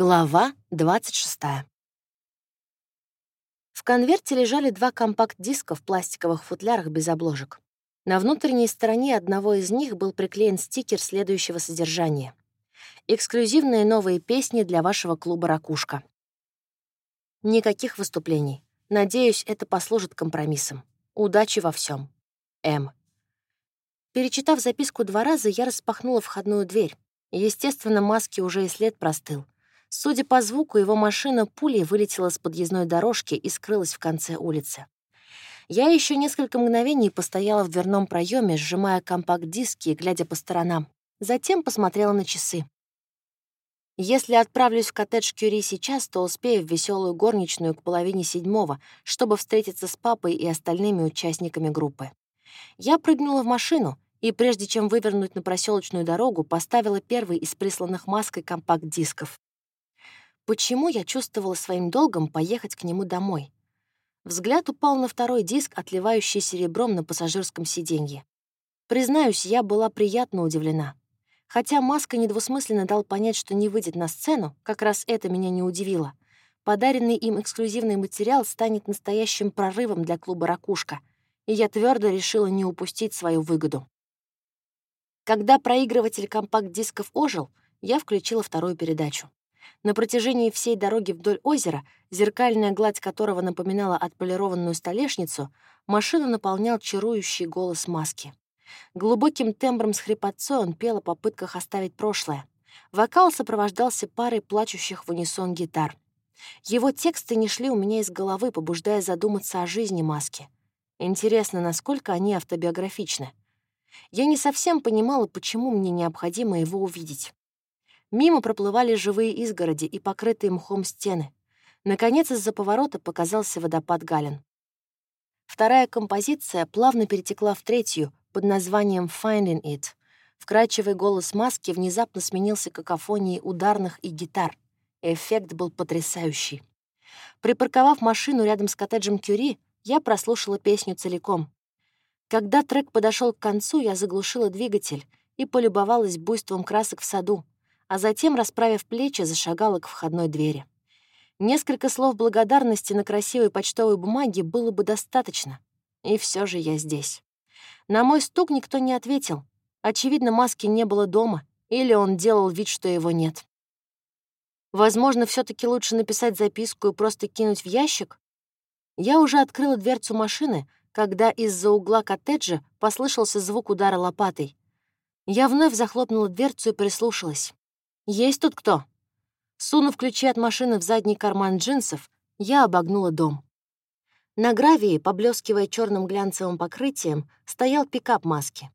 Глава 26. В конверте лежали два компакт-диска в пластиковых футлярах без обложек. На внутренней стороне одного из них был приклеен стикер следующего содержания. «Эксклюзивные новые песни для вашего клуба «Ракушка». Никаких выступлений. Надеюсь, это послужит компромиссом. Удачи во всем. М. Перечитав записку два раза, я распахнула входную дверь. Естественно, маски уже и след простыл — Судя по звуку, его машина пулей вылетела с подъездной дорожки и скрылась в конце улицы. Я еще несколько мгновений постояла в дверном проеме, сжимая компакт-диски и глядя по сторонам. Затем посмотрела на часы. Если отправлюсь в коттедж Кюри сейчас, то успею в веселую горничную к половине седьмого, чтобы встретиться с папой и остальными участниками группы. Я прыгнула в машину и, прежде чем вывернуть на проселочную дорогу, поставила первый из присланных маской компакт-дисков. Почему я чувствовала своим долгом поехать к нему домой? Взгляд упал на второй диск, отливающий серебром на пассажирском сиденье. Признаюсь, я была приятно удивлена. Хотя Маска недвусмысленно дал понять, что не выйдет на сцену, как раз это меня не удивило. Подаренный им эксклюзивный материал станет настоящим прорывом для клуба «Ракушка», и я твердо решила не упустить свою выгоду. Когда проигрыватель компакт-дисков ожил, я включила вторую передачу. На протяжении всей дороги вдоль озера, зеркальная гладь которого напоминала отполированную столешницу, машину наполнял чарующий голос маски. Глубоким тембром с хрипотцой он пел о попытках оставить прошлое. Вокал сопровождался парой плачущих в унисон гитар. Его тексты не шли у меня из головы, побуждая задуматься о жизни маски. Интересно, насколько они автобиографичны. Я не совсем понимала, почему мне необходимо его увидеть. Мимо проплывали живые изгороди и покрытые мхом стены. Наконец, из-за поворота показался водопад Галин. Вторая композиция плавно перетекла в третью, под названием «Finding It». Вкрадчивый голос маски внезапно сменился какофонией ударных и гитар. Эффект был потрясающий. Припарковав машину рядом с коттеджем Кюри, я прослушала песню целиком. Когда трек подошел к концу, я заглушила двигатель и полюбовалась буйством красок в саду, а затем, расправив плечи, зашагала к входной двери. Несколько слов благодарности на красивой почтовой бумаге было бы достаточно. И все же я здесь. На мой стук никто не ответил. Очевидно, маски не было дома, или он делал вид, что его нет. Возможно, все таки лучше написать записку и просто кинуть в ящик? Я уже открыла дверцу машины, когда из-за угла коттеджа послышался звук удара лопатой. Я вновь захлопнула дверцу и прислушалась. «Есть тут кто?» Сунув ключи от машины в задний карман джинсов, я обогнула дом. На гравии, поблескивая черным глянцевым покрытием, стоял пикап маски.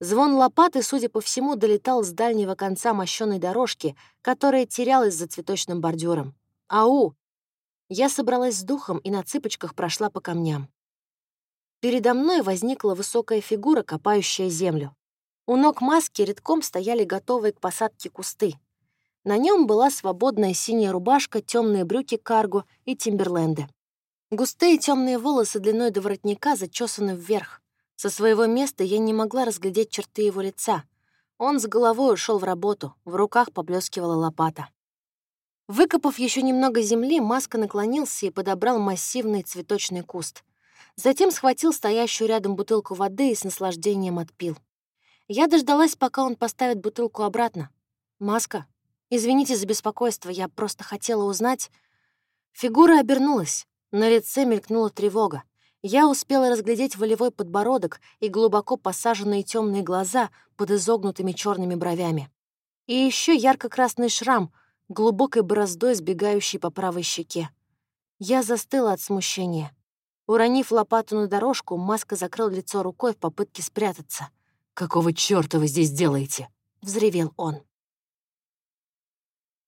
Звон лопаты, судя по всему, долетал с дальнего конца мощёной дорожки, которая терялась за цветочным бордюром. «Ау!» Я собралась с духом и на цыпочках прошла по камням. Передо мной возникла высокая фигура, копающая землю. У ног маски редком стояли готовые к посадке кусты. На нем была свободная синяя рубашка, темные брюки карго и тимберленды. Густые темные волосы длиной до воротника зачесаны вверх. Со своего места я не могла разглядеть черты его лица. Он с головой ушел в работу, в руках поблескивала лопата. Выкопав еще немного земли, Маска наклонился и подобрал массивный цветочный куст. Затем схватил стоящую рядом бутылку воды и с наслаждением отпил. Я дождалась, пока он поставит бутылку обратно. «Маска, Извините за беспокойство, я просто хотела узнать...» Фигура обернулась. На лице мелькнула тревога. Я успела разглядеть волевой подбородок и глубоко посаженные темные глаза под изогнутыми черными бровями. И еще ярко-красный шрам, глубокой бороздой, сбегающий по правой щеке. Я застыла от смущения. Уронив лопату на дорожку, Маска закрыл лицо рукой в попытке спрятаться. «Какого чёрта вы здесь делаете?» — взревел он.